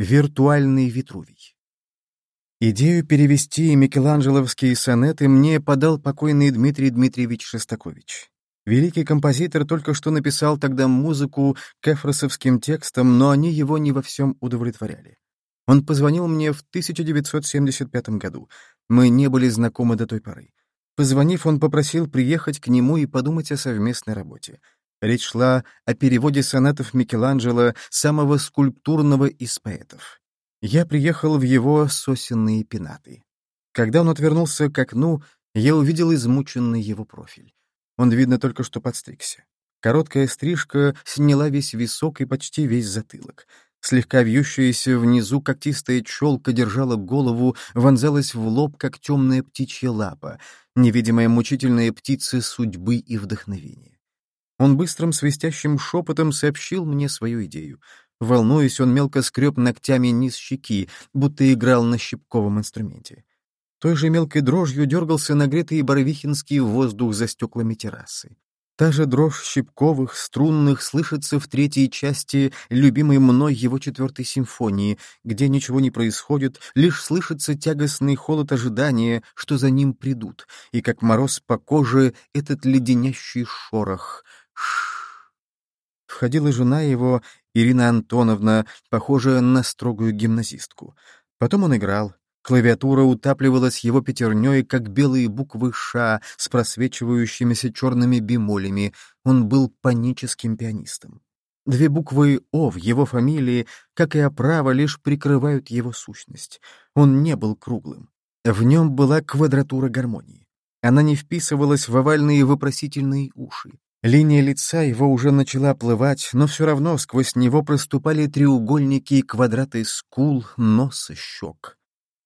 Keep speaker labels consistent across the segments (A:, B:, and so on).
A: Виртуальный Витрувий. Идею перевести микеланджеловские сонеты мне подал покойный Дмитрий Дмитриевич Шостакович. Великий композитор только что написал тогда музыку к эфросовским текстам, но они его не во всем удовлетворяли. Он позвонил мне в 1975 году. Мы не были знакомы до той поры. Позвонив, он попросил приехать к нему и подумать о совместной работе. Речь шла о переводе сонатов Микеланджело, самого скульптурного из поэтов. Я приехал в его сосенные пенаты. Когда он отвернулся к окну, я увидел измученный его профиль. Он, видно, только что подстригся. Короткая стрижка сняла весь висок и почти весь затылок. Слегка вьющаяся внизу когтистая челка держала голову, вонзалась в лоб, как темная птичья лапа, невидимая мучительная птица судьбы и вдохновения. Он быстрым свистящим шепотом сообщил мне свою идею. Волнуясь, он мелко скреб ногтями низ щеки, будто играл на щипковом инструменте. Той же мелкой дрожью дергался нагретый барвихинский воздух за стеклами террасы. Та же дрожь щипковых, струнных слышится в третьей части любимой мной его четвертой симфонии, где ничего не происходит, лишь слышится тягостный холод ожидания, что за ним придут, и как мороз по коже этот леденящий шорох — Входила жена его, Ирина Антоновна, похожая на строгую гимназистку. Потом он играл. Клавиатура утапливалась его пятерней, как белые буквы «Ш» с просвечивающимися черными бемолями. Он был паническим пианистом. Две буквы «О» в его фамилии, как и оправа, лишь прикрывают его сущность. Он не был круглым. В нем была квадратура гармонии. Она не вписывалась в овальные вопросительные уши. Линия лица его уже начала плывать, но все равно сквозь него проступали треугольники и квадраты скул, носа, щек.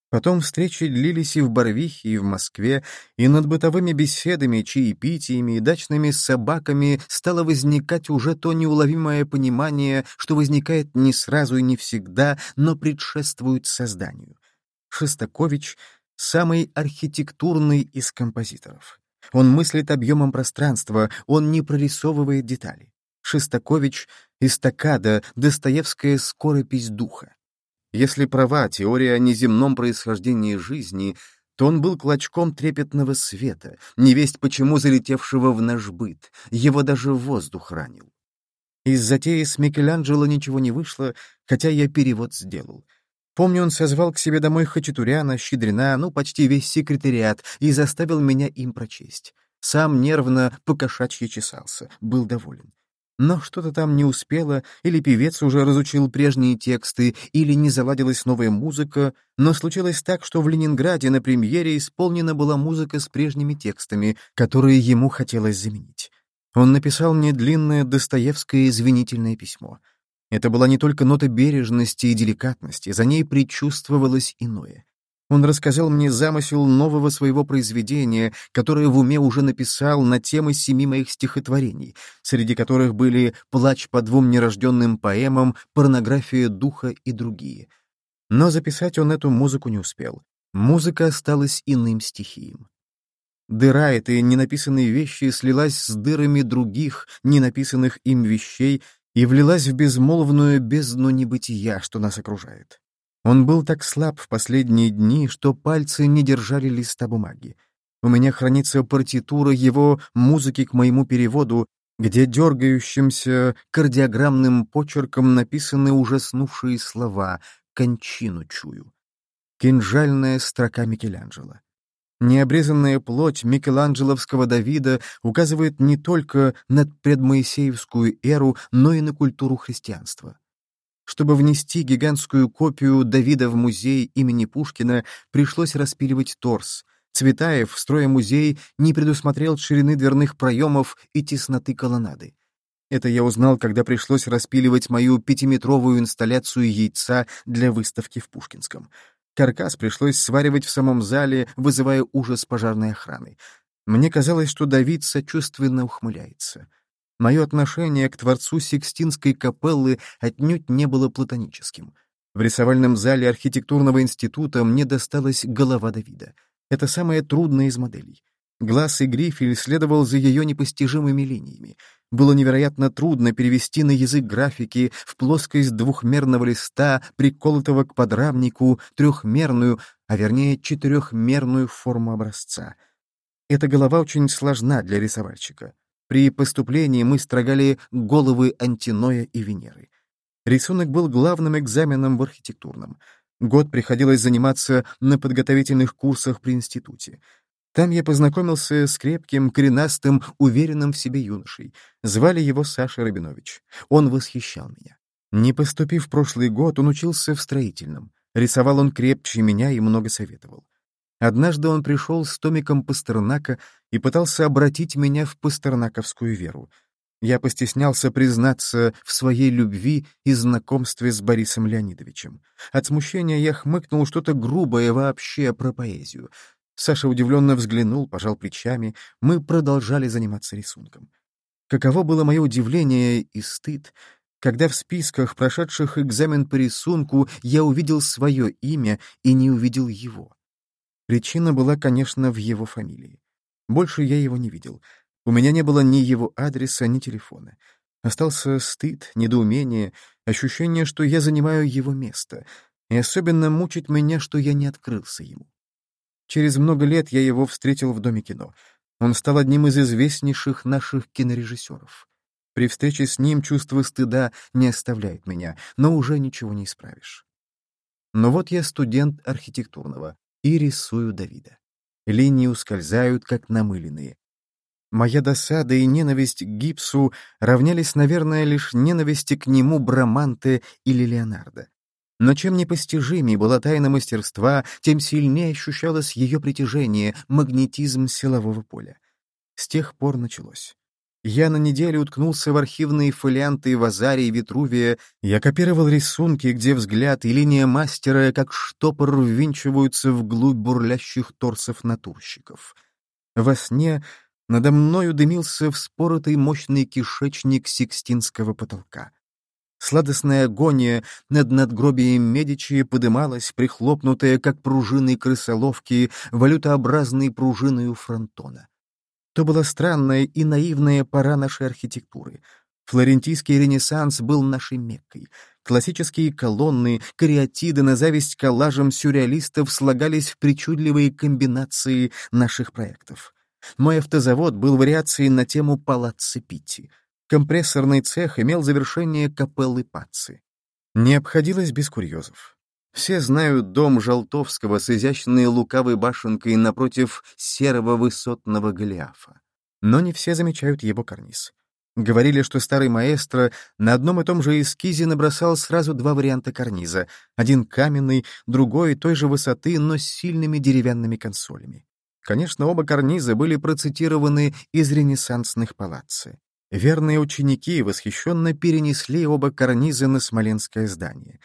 A: Потом встречи длились и в Барвихе, и в Москве, и над бытовыми беседами, чаепитиями и дачными собаками стало возникать уже то неуловимое понимание, что возникает не сразу и не всегда, но предшествует созданию. Шестакович — самый архитектурный из композиторов. Он мыслит объемом пространства, он не прорисовывает детали. Шестакович — эстакада, Достоевская скоропись духа. Если права теория о неземном происхождении жизни, то он был клочком трепетного света, невесть почему залетевшего в наш быт, его даже воздух ранил. Из затеи с Микеланджело ничего не вышло, хотя я перевод сделал. Помню, он созвал к себе домой Хачатуряна, Щедрина, ну, почти весь секретариат, и заставил меня им прочесть. Сам нервно покошачьи чесался, был доволен. Но что-то там не успело, или певец уже разучил прежние тексты, или не заладилась новая музыка, но случилось так, что в Ленинграде на премьере исполнена была музыка с прежними текстами, которые ему хотелось заменить. Он написал мне длинное Достоевское извинительное письмо — это была не только нота бережности и деликатности, за ней предчувствовалось иное. Он рассказал мне замысел нового своего произведения, которое в уме уже написал на темы семи моих стихотворений, среди которых были «Плач по двум нерожденным поэмам», «Порнография духа» и другие. Но записать он эту музыку не успел. Музыка осталась иным стихием. Дыра этой ненаписанной вещи слилась с дырами других, ненаписанных им вещей, и влилась в безмолвную бездну небытия, что нас окружает. Он был так слаб в последние дни, что пальцы не держали листа бумаги. У меня хранится партитура его музыки к моему переводу, где дергающимся кардиограммным почерком написаны ужаснувшие слова «кончину чую». Кинжальная строка Микеланджело. Необрезанная плоть микеланджеловского Давида указывает не только на предмоисеевскую эру, но и на культуру христианства. Чтобы внести гигантскую копию Давида в музей имени Пушкина, пришлось распиливать торс. Цветаев, строя музей, не предусмотрел ширины дверных проемов и тесноты колоннады. Это я узнал, когда пришлось распиливать мою пятиметровую инсталляцию яйца для выставки в Пушкинском. Каркас пришлось сваривать в самом зале, вызывая ужас пожарной охраны. Мне казалось, что Давид сочувственно ухмыляется. Мое отношение к творцу Сикстинской капеллы отнюдь не было платоническим. В рисовальном зале архитектурного института мне досталась голова Давида. Это самая трудная из моделей. Глаз и грифель следовал за ее непостижимыми линиями. Было невероятно трудно перевести на язык графики в плоскость двухмерного листа, приколотого к подрамнику, трехмерную, а вернее четырехмерную форму образца. Эта голова очень сложна для рисовальщика. При поступлении мы строгали головы Антиноя и Венеры. Рисунок был главным экзаменом в архитектурном. Год приходилось заниматься на подготовительных курсах при институте. Там я познакомился с крепким, коренастым, уверенным в себе юношей. Звали его Саша Рабинович. Он восхищал меня. Не поступив в прошлый год, он учился в строительном. Рисовал он крепче меня и много советовал. Однажды он пришел с томиком Пастернака и пытался обратить меня в пастернаковскую веру. Я постеснялся признаться в своей любви и знакомстве с Борисом Леонидовичем. От смущения я хмыкнул что-то грубое вообще про поэзию. Саша удивленно взглянул, пожал плечами. Мы продолжали заниматься рисунком. Каково было мое удивление и стыд, когда в списках, прошедших экзамен по рисунку, я увидел свое имя и не увидел его. Причина была, конечно, в его фамилии. Больше я его не видел. У меня не было ни его адреса, ни телефона. Остался стыд, недоумение, ощущение, что я занимаю его место. И особенно мучит меня, что я не открылся ему. Через много лет я его встретил в Доме кино. Он стал одним из известнейших наших кинорежиссеров. При встрече с ним чувство стыда не оставляет меня, но уже ничего не исправишь. Но вот я студент архитектурного и рисую Давида. Линии ускользают, как намыленные. Моя досада и ненависть к гипсу равнялись, наверное, лишь ненависти к нему Браманте или Леонардо. Но чем непостижимее была тайна мастерства, тем сильнее ощущалось ее притяжение, магнетизм силового поля. С тех пор началось. Я на неделю уткнулся в архивные фолианты Вазарии и Витрувия, я копировал рисунки, где взгляд и линия мастера как штопор ввинчиваются вглубь бурлящих торсов натурщиков. Во сне надо мною дымился вспоротый мощный кишечник сикстинского потолка. Сладостная агония над надгробием Медичи подымалась, прихлопнутая, как пружины крысоловки, валютообразной у фронтона. То была странная и наивная пора нашей архитектуры. Флорентийский ренессанс был нашей Меккой. Классические колонны, кариатиды на зависть коллажам сюрреалистов слагались в причудливые комбинации наших проектов. Мой автозавод был вариацией на тему Палаццо Компрессорный цех имел завершение капеллы Пацци. Не обходилось без курьезов. Все знают дом Жалтовского с изящной лукавой башенкой напротив серого высотного Голиафа. Но не все замечают его карниз. Говорили, что старый маэстро на одном и том же эскизе набросал сразу два варианта карниза. Один каменный, другой той же высоты, но с сильными деревянными консолями. Конечно, оба карниза были процитированы из ренессансных палацци. Верные ученики восхищенно перенесли оба карниза на Смоленское здание.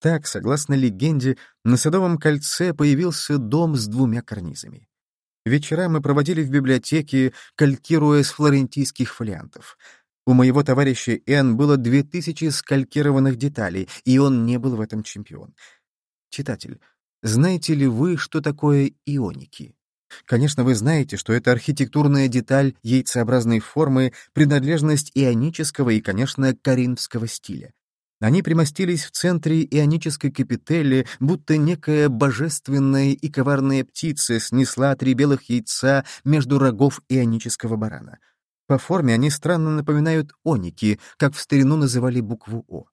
A: Так, согласно легенде, на Садовом кольце появился дом с двумя карнизами. Вечера мы проводили в библиотеке, калькируя с флорентийских фолиантов. У моего товарища Н было две тысячи скалькированных деталей, и он не был в этом чемпион. Читатель, знаете ли вы, что такое ионики? Конечно, вы знаете, что это архитектурная деталь яйцеобразной формы, принадлежность ионического и, конечно, коринфского стиля. Они примостились в центре ионической капители, будто некая божественная и коварная птица снесла три белых яйца между рогов ионического барана. По форме они странно напоминают оники, как в старину называли букву «О».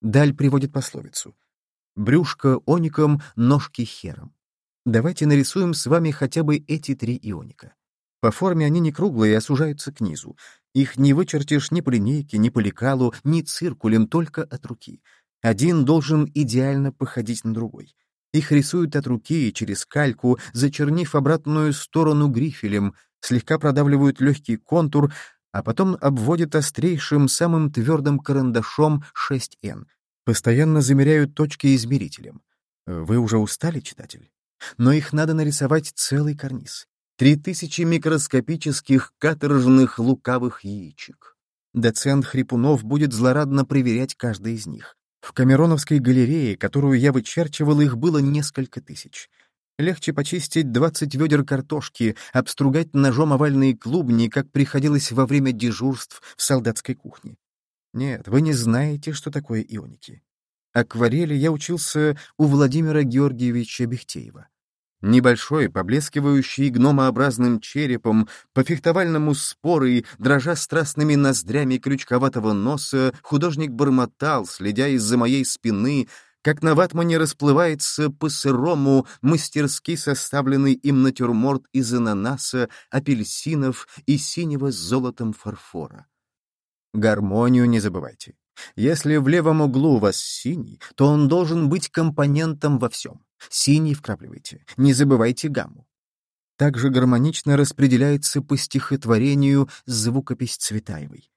A: Даль приводит пословицу. «Брюшко оником, ножки хером». Давайте нарисуем с вами хотя бы эти три ионика. По форме они не круглые, а сужаются к низу. Их не вычертишь ни по линейке, ни по лекалу, ни циркулем, только от руки. Один должен идеально походить на другой. Их рисуют от руки через кальку, зачернив обратную сторону грифелем, слегка продавливают легкий контур, а потом обводят острейшим, самым твердым карандашом 6N. Постоянно замеряют точки измерителем. Вы уже устали, читатель? Но их надо нарисовать целый карниз. Три тысячи микроскопических каторжных лукавых яичек. Доцент Хрипунов будет злорадно проверять каждый из них. В Камероновской галерее, которую я вычерчивал, их было несколько тысяч. Легче почистить двадцать ведер картошки, обстругать ножом овальные клубни, как приходилось во время дежурств в солдатской кухне. Нет, вы не знаете, что такое ионики. Акварели я учился у Владимира Георгиевича Бехтеева. Небольшой, поблескивающий гномообразным черепом, по фехтовальному споры, дрожа страстными ноздрями крючковатого носа, художник бормотал, следя из-за моей спины, как на ватмане расплывается по-сырому мастерски составленный им натюрморт из ананаса, апельсинов и синего с золотом фарфора. Гармонию не забывайте. Если в левом углу у вас синий, то он должен быть компонентом во всем. Синий вкрапливайте, не забывайте гамму. Также гармонично распределяется по стихотворению звукопись Цветаевой.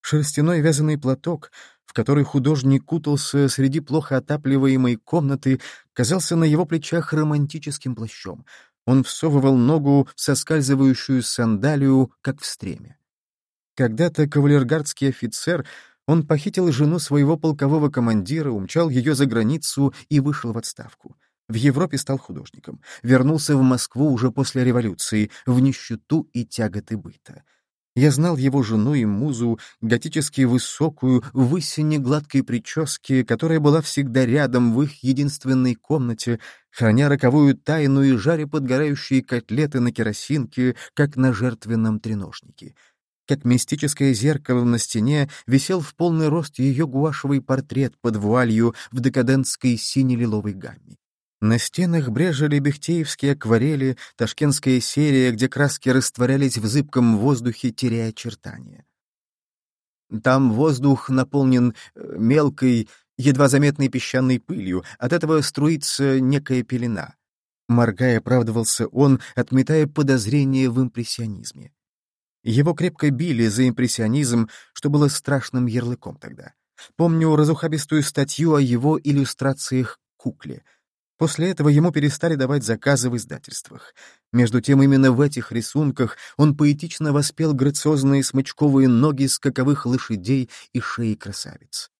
A: Шерстяной вязаный платок, в который художник кутался среди плохо отапливаемой комнаты, казался на его плечах романтическим плащом. Он всовывал ногу в соскальзывающую сандалию, как в стреме. Когда-то кавалергардский офицер он похитил жену своего полкового командира, умчал ее за границу и вышел в отставку. В Европе стал художником. Вернулся в Москву уже после революции, в нищету и тяготы быта. Я знал его жену и музу, готически высокую, в высине гладкой прическе, которая была всегда рядом в их единственной комнате, храня роковую тайну и жаря подгорающие котлеты на керосинке, как на жертвенном треножнике как мистическое зеркало на стене, висел в полный рост ее гуашевый портрет под вуалью в декадентской сине-лиловой гамме. На стенах брежели бехтеевские акварели, ташкентская серия, где краски растворялись в зыбком воздухе, теряя очертания. Там воздух наполнен э, мелкой, едва заметной песчаной пылью, от этого струится некая пелена. Моргая, оправдывался он, отметая подозрения в импрессионизме. Его крепко били за импрессионизм, что было страшным ярлыком тогда. Помню разухабистую статью о его иллюстрациях кукле. После этого ему перестали давать заказы в издательствах. Между тем, именно в этих рисунках он поэтично воспел грациозные смычковые ноги скаковых лошадей и шеи красавиц.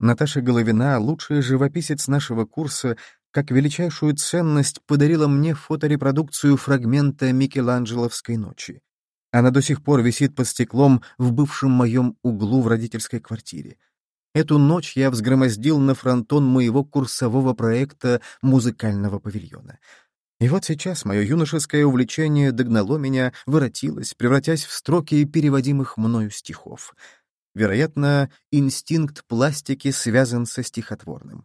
A: Наташа Головина, лучшая живописец нашего курса, как величайшую ценность подарила мне фоторепродукцию фрагмента Микеланджеловской ночи. Она до сих пор висит под стеклом в бывшем моем углу в родительской квартире. Эту ночь я взгромоздил на фронтон моего курсового проекта музыкального павильона. И вот сейчас мое юношеское увлечение догнало меня, воротилось, превратясь в строки переводимых мною стихов. Вероятно, инстинкт пластики связан со стихотворным.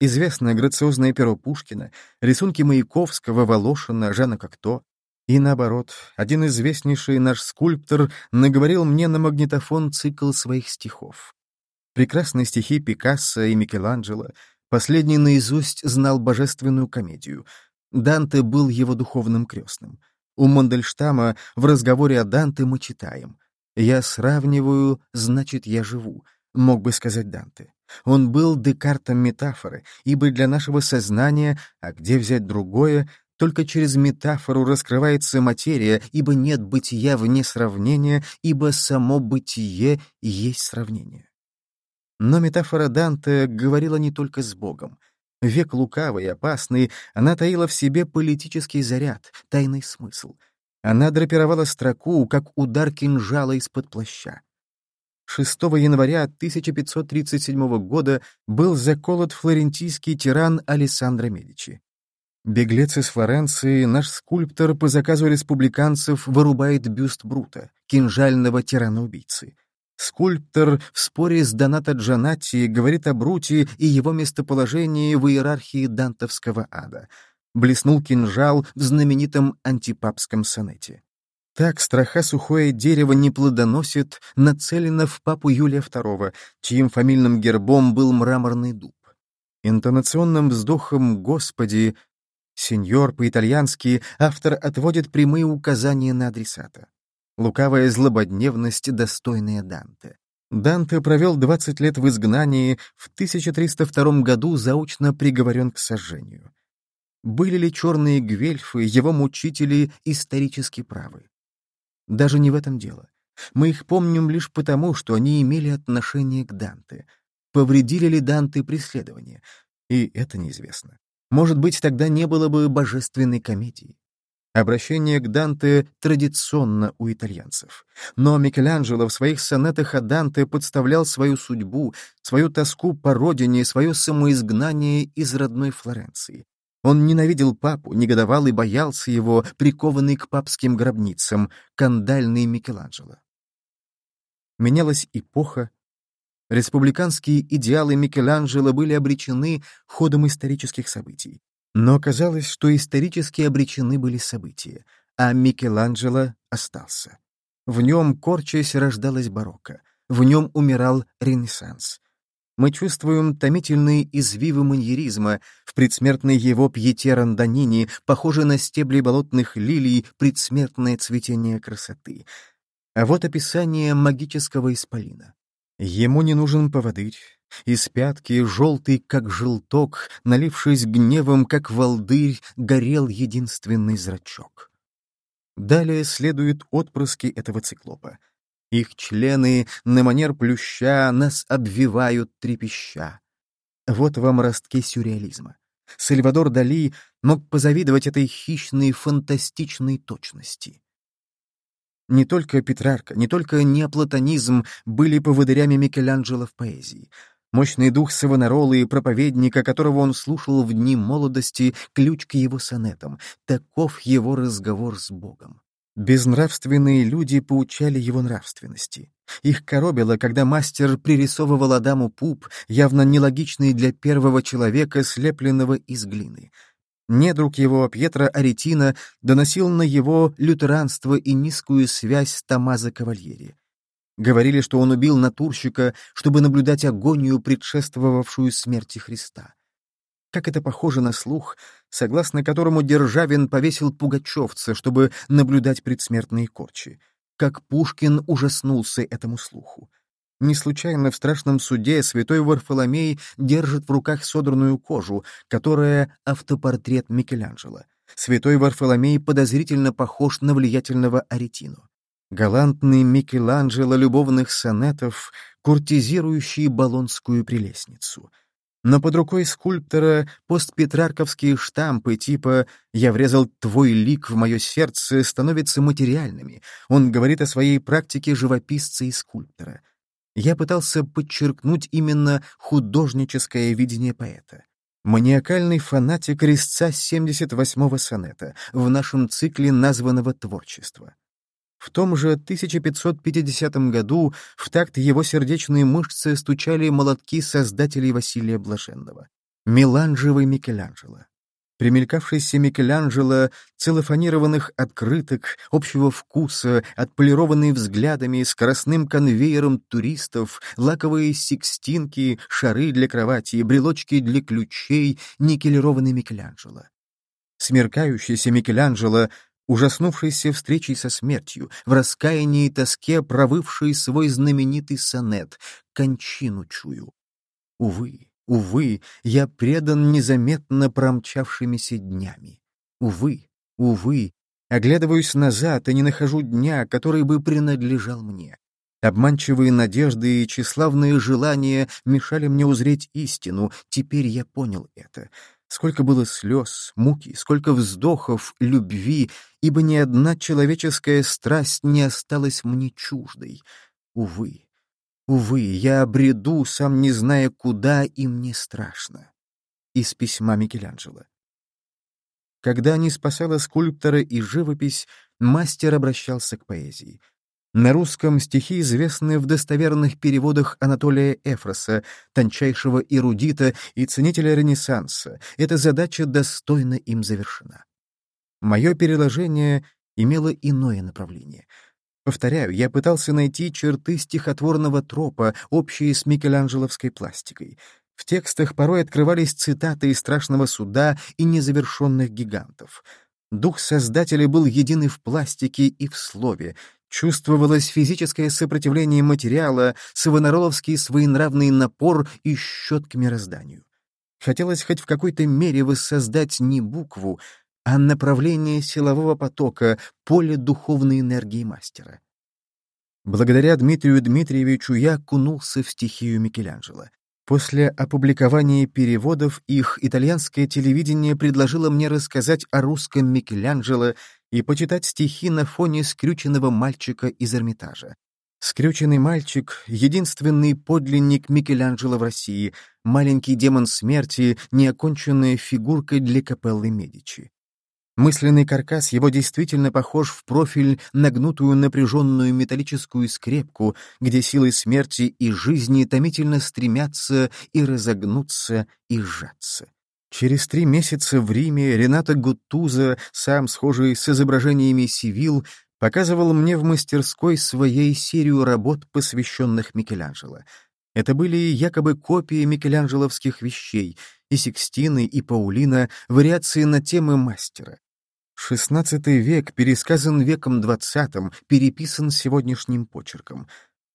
A: Известное грациозное перо Пушкина, рисунки Маяковского, Волошина, Жана Кокто, и наоборот, один известнейший наш скульптор наговорил мне на магнитофон цикл своих стихов. Прекрасные стихи Пикассо и Микеланджело, последний наизусть знал божественную комедию. Данте был его духовным крестным. У Мандельштама в разговоре о Данте мы читаем «Я сравниваю, значит, я живу», мог бы сказать Данте. Он был декартом метафоры, ибо для нашего сознания, а где взять другое, только через метафору раскрывается материя, ибо нет бытия вне сравнения, ибо само бытие есть сравнение. Но метафора Данте говорила не только с Богом. Век лукавый и опасный, она таила в себе политический заряд, тайный смысл. Она драпировала строку, как удар кинжала из-под плаща. 6 января 1537 года был заколот флорентийский тиран Алессандро Медичи. Беглец из Флоренции, наш скульптор по заказу республиканцев вырубает бюст Брута, кинжального тирана-убийцы. Скульптор в споре с Донато Джанатти говорит о Бруте и его местоположении в иерархии дантовского ада. Блеснул кинжал в знаменитом антипапском сонете. Так страха сухое дерево не плодоносит, нацелено в папу Юлия II, чьим фамильным гербом был мраморный дуб. Интонационным вздохом «Господи» Сеньор по-итальянски автор отводит прямые указания на адресата. Лукавая злободневность, достойная Данте. Данте провел 20 лет в изгнании, в 1302 году заочно приговорен к сожжению. Были ли черные гвельфы, его мучители, исторически правы? Даже не в этом дело. Мы их помним лишь потому, что они имели отношение к Данте. Повредили ли Данте преследование? И это неизвестно. Может быть, тогда не было бы божественной комедии. Обращение к Данте традиционно у итальянцев. Но Микеланджело в своих сонетах о Данте подставлял свою судьбу, свою тоску по родине, свое самоизгнание из родной Флоренции. Он ненавидел папу, негодовал и боялся его, прикованный к папским гробницам, кандальный Микеланджело. Менялась эпоха. Республиканские идеалы Микеланджело были обречены ходом исторических событий. Но казалось, что исторически обречены были события, а Микеланджело остался. В нем, корчась, рождалась барокко. В нем умирал Ренессанс. Мы чувствуем томительные извивы маньеризма в предсмертной его пьете Ранданини, похожей на стебли болотных лилий, предсмертное цветение красоты. А вот описание магического исполина. Ему не нужен поводырь, из пятки, желтый, как желток, налившись гневом, как волдырь, горел единственный зрачок. Далее следуют отпрыски этого циклопа. Их члены на манер плюща нас обвивают трепеща. Вот вам ростки сюрреализма. Сальвадор Дали мог позавидовать этой хищной, фантастичной точности. Не только Петрарка, не только неоплатонизм были поводырями Микеланджело в поэзии — Мощный дух Савонаролы и проповедника, которого он слушал в дни молодости, ключ к его сонетам. Таков его разговор с Богом. Безнравственные люди поучали его нравственности. Их коробило, когда мастер пририсовывал Адаму пуп, явно нелогичный для первого человека, слепленного из глины. Недруг его, Пьетро Аретина, доносил на его лютеранство и низкую связь с Томазо Кавальери. Говорили, что он убил натурщика, чтобы наблюдать агонию, предшествовавшую смерти Христа. Как это похоже на слух, согласно которому Державин повесил пугачевца, чтобы наблюдать предсмертные корчи. Как Пушкин ужаснулся этому слуху. Не случайно в страшном суде святой Варфоломей держит в руках содранную кожу, которая автопортрет Микеланджело. Святой Варфоломей подозрительно похож на влиятельного Аретину галантный Микеланджело любовных сонетов, куртизирующий Болонскую прелестницу. Но под рукой скульптора постпетрарковские штампы типа «Я врезал твой лик в мое сердце» становятся материальными. Он говорит о своей практике живописца и скульптора. Я пытался подчеркнуть именно художническое видение поэта. Маниакальный фанатик резца 78-го сонета в нашем цикле названного творчества. В том же 1550 году в такт его сердечные мышцы стучали молотки создателей Василия Блаженного. Меланжевый Микеланджело. Примелькавшийся Микеланджело, целлофанированных открыток, общего вкуса, отполированные взглядами, скоростным конвейером туристов, лаковые секстинки, шары для кровати, брелочки для ключей, никелированный Микеланджело. Смеркающийся Микеланджело ужаснувшийся встречей со смертью, в раскаянии и тоске провывший свой знаменитый сонет «Кончину чую». Увы, увы, я предан незаметно промчавшимися днями. Увы, увы, оглядываюсь назад и не нахожу дня, который бы принадлежал мне. Обманчивые надежды и тщеславные желания мешали мне узреть истину, теперь я понял это. Сколько было слез, муки, сколько вздохов, любви, ибо ни одна человеческая страсть не осталась мне чуждой. Увы, увы, я обреду, сам не зная куда, и мне страшно. Из письма Микеланджело. Когда не спасала скульптора и живопись, мастер обращался к поэзии — на русском стихи известны в достоверных переводах Анатолия Эфроса, тончайшего эрудита и ценителя Ренессанса. Эта задача достойно им завершена. Мое переложение имело иное направление. Повторяю, я пытался найти черты стихотворного тропа, общие с микеланджеловской пластикой. В текстах порой открывались цитаты из «Страшного суда» и «Незавершенных гигантов». Дух Создателя был единый в пластике и в слове, Чувствовалось физическое сопротивление материала, савонароловский своенравный напор и счет к мирозданию. Хотелось хоть в какой-то мере воссоздать не букву, а направление силового потока, поле духовной энергии мастера. Благодаря Дмитрию Дмитриевичу я окунулся в стихию Микеланджело. После опубликования переводов их итальянское телевидение предложило мне рассказать о русском Микеланджело и почитать стихи на фоне скрюченного мальчика из Эрмитажа. Скрюченный мальчик — единственный подлинник Микеланджело в России, маленький демон смерти, неоконченная фигурка для капеллы Медичи. Мысленный каркас его действительно похож в профиль на гнутую напряженную металлическую скрепку, где силы смерти и жизни томительно стремятся и разогнуться, и сжаться. Через три месяца в Риме Рената Гуттуза, сам схожий с изображениями Сивил, показывал мне в мастерской своей серию работ, посвященных Микеланджело. Это были якобы копии микеланджеловских вещей, и Сикстины, и Паулина, вариации на темы мастера. Шестнадцатый век пересказан веком двадцатым, переписан сегодняшним почерком.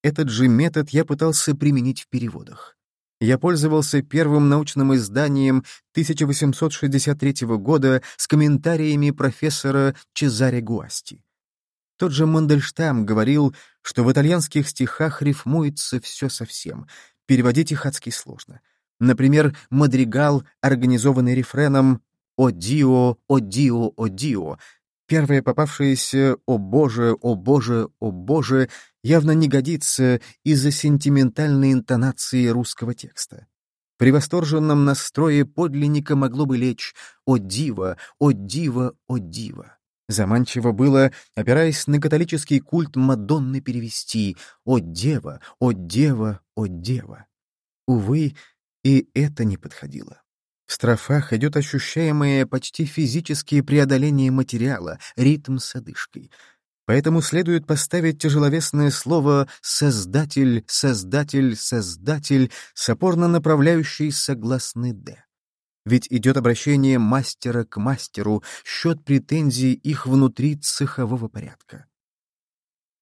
A: Этот же метод я пытался применить в переводах. Я пользовался первым научным изданием 1863 года с комментариями профессора Чезаре Гуасти. Тот же Мандельштам говорил, что в итальянских стихах рифмуется все совсем, переводить их адски сложно. Например, мадригал, организованный рефреном «О Дио, о Дио, о Дио», первое попавшееся «О Боже, о Боже, о Боже» явно не годится из-за сентиментальной интонации русского текста. При восторженном настрое подлинника могло бы лечь «О диво, о диво, о диво». Заманчиво было, опираясь на католический культ Мадонны, перевести «О дева, о дева, о дева». Увы, и это не подходило. В строфах идет ощущаемое почти физическое преодоление материала, ритм с одышкой. Поэтому следует поставить тяжеловесное слово «создатель», «создатель», «создатель» с опорно направляющей согласный «д». Ведь идет обращение мастера к мастеру, счет претензий их внутри цехового порядка.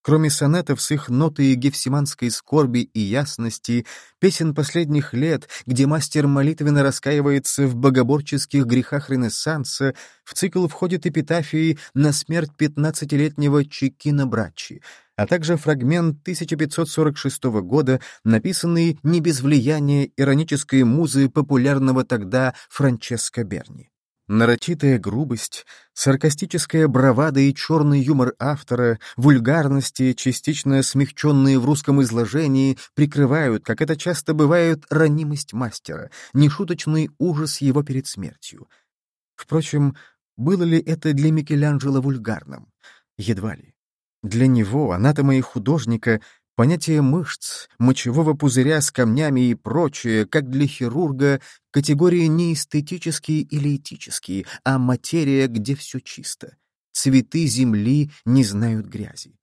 A: Кроме сонетов с их нотой гефсиманской скорби и ясности, песен последних лет, где мастер молитвенно раскаивается в богоборческих грехах Ренессанса, в цикл входит эпитафии на смерть пятнадцатилетнего Чекина Брачи, а также фрагмент 1546 года, написанный не без влияния иронической музы популярного тогда Франческо Берни. Нарочитая грубость, саркастическая бравада и черный юмор автора, вульгарности, частично смягченные в русском изложении, прикрывают, как это часто бывает, ранимость мастера, нешуточный ужас его перед смертью. Впрочем, было ли это для Микеланджело вульгарным? Едва ли. Для него, анатома и художника, Понятие мышц, мочевого пузыря с камнями и прочее, как для хирурга, категории не эстетические или этические, а материя, где все чисто. Цветы земли не знают грязи.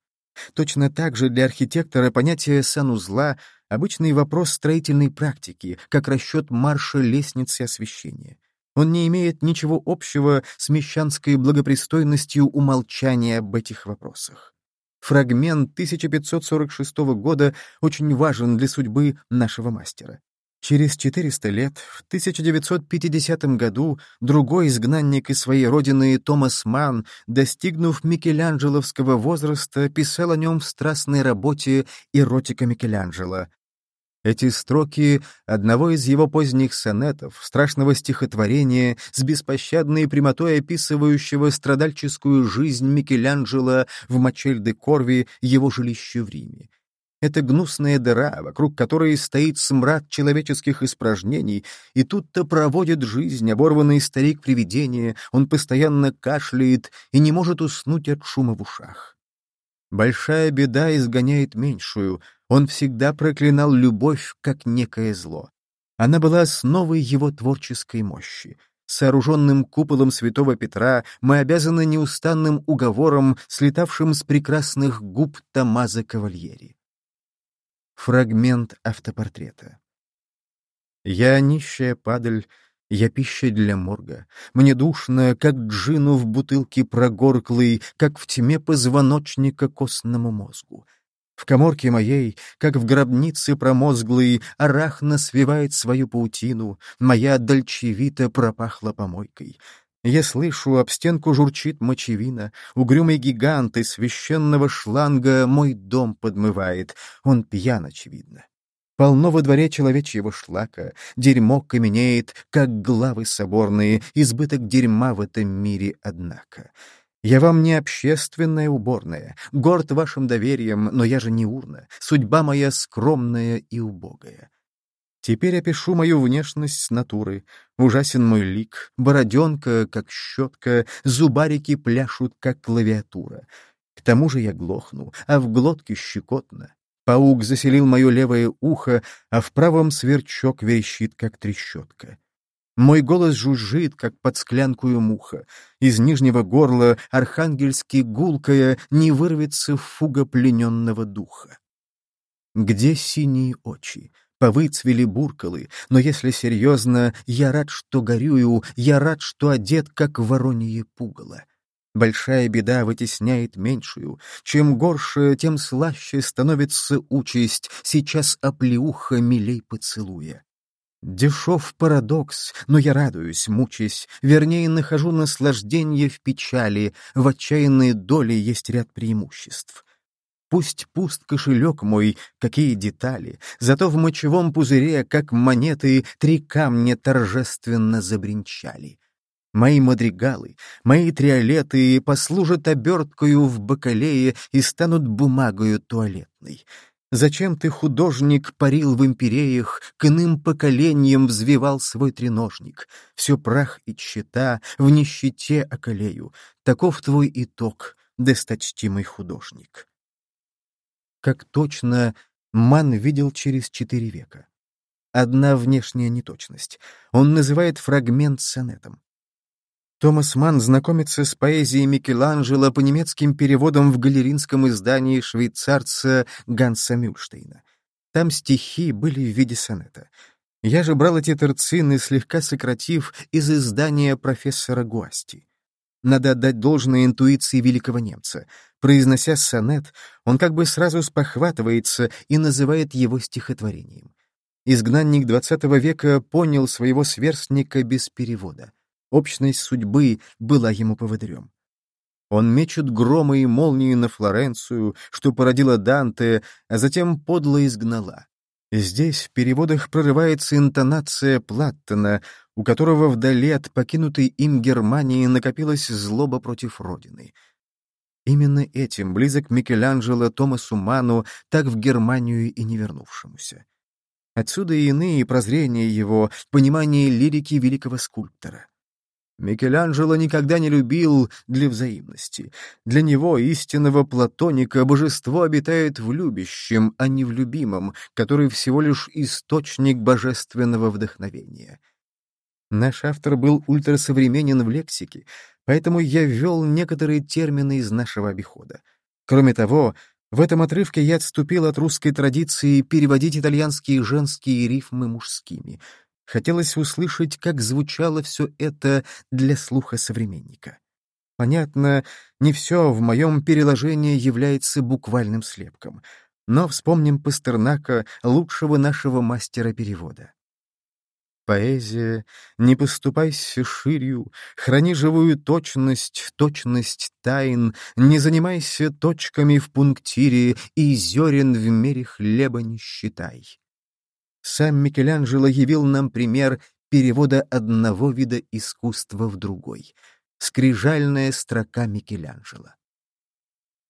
A: Точно так же для архитектора понятие санузла — обычный вопрос строительной практики, как расчет марша лестницы освещения. Он не имеет ничего общего с мещанской благопристойностью умолчания об этих вопросах. Фрагмент 1546 года очень важен для судьбы нашего мастера. Через 400 лет, в 1950 году, другой изгнанник из своей родины Томас Манн, достигнув микеланджеловского возраста, писал о нем в страстной работе «Эротика Микеланджело», эти строки одного из его поздних сонетов, страшного стихотворения, с беспощадной прямотой описывающего страдальческую жизнь Микеланджело в Мачель-де-Корви, его жилище в Риме. Это гнусная дыра, вокруг которой стоит смрад человеческих испражнений, и тут-то проводит жизнь оборванный старик-привидение, он постоянно кашляет и не может уснуть от шума в ушах. Большая беда изгоняет меньшую, он всегда проклинал любовь как некое зло. Она была основой его творческой мощи. Сооруженным куполом святого Петра мы обязаны неустанным уговором, слетавшим с прекрасных губ Томазо Кавальери. Фрагмент автопортрета. «Я нищая падаль, я пища для морга. Мне душно, как джину в бутылке прогорклый, как в тьме позвоночника костному мозгу. В коморке моей, как в гробнице промозглой, арахна свивает свою паутину, моя дольчевита пропахла помойкой. Я слышу, об стенку журчит мочевина, угрюмый гигант из священного шланга мой дом подмывает, он пьян, очевидно. Полно во дворе человечьего шлака, дерьмо каменеет, как главы соборные, избыток дерьма в этом мире, однако. Я вам не общественная уборная, горд вашим доверием, но я же не урна, судьба моя скромная и убогая. Теперь опишу мою внешность с натуры. Ужасен мой лик, бороденка, как щетка, зубарики пляшут, как клавиатура. К тому же я глохну, а в глотке щекотно. Паук заселил мое левое ухо, а в правом сверчок верещит, как трещотка. Мой голос жужжит, как под склянкую муха. Из нижнего горла архангельски гулкая не вырвется фуга плененного духа. Где синие очи? повыцвели буркалы, но если серьезно, я рад, что горюю, я рад, что одет, как воронье пугало. Большая беда вытесняет меньшую. Чем горше, тем слаще становится участь, сейчас оплеуха милей поцелуя. Дешев парадокс, но я радуюсь, мучаясь, вернее, нахожу наслаждение в печали, в отчаянной доле есть ряд преимуществ. Пусть пуст кошелек мой, какие детали, зато в мочевом пузыре, как монеты, три камня торжественно забринчали. Мои мадригалы, мои триолеты послужат оберткою в бакалее и станут бумагою туалетной. Зачем ты, художник, парил в империях, к иным поколениям взвивал свой треножник? Все прах и тщета, в нищете околею. Таков твой итог, досточтимый художник как точно Ман видел через четыре века. Одна внешняя неточность. Он называет фрагмент сонетом. Томас Ман знакомится с поэзией Микеланджело по немецким переводам в галеринском издании швейцарца Ганса Мюльштейна. Там стихи были в виде сонета. Я же брал эти терцины, слегка сократив, из издания профессора Гуасти. Надо отдать должное интуиции великого немца. Произнося сонет, он как бы сразу спохватывается и называет его стихотворением. Изгнанник XX века понял своего сверстника без перевода. Общность судьбы была ему поводырем. Он мечет громы и молнии на Флоренцию, что породила Данте, а затем подло изгнала. Здесь в переводах прорывается интонация Платтона, у которого вдали от покинутой им Германии накопилась злоба против Родины. Именно этим близок Микеланджело Томасу Ману, так в Германию и не вернувшемуся. Отсюда и иные прозрения его, понимание лирики великого скульптора. Микеланджело никогда не любил для взаимности. Для него, истинного платоника, божество обитает в любящем, а не в любимом, который всего лишь источник божественного вдохновения. Наш автор был ультрасовременен в лексике, поэтому я ввел некоторые термины из нашего обихода. Кроме того, в этом отрывке я отступил от русской традиции переводить итальянские женские рифмы мужскими — Хотелось услышать, как звучало все это для слуха современника. Понятно, не все в моем переложении является буквальным слепком, но вспомним Пастернака, лучшего нашего мастера перевода. Поэзия, не поступайся ширью, храни живую точность, точность тайн, не занимайся точками в пунктире и зерен в мере хлеба не считай. Сам Микеланджело явил нам пример перевода одного вида искусства в другой. Скрижальная строка Микеланджело.